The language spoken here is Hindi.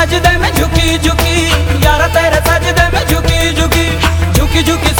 सजदे में झुकी झुकी यार तेरे सजदे में झुकी झुकी झुकी झुकी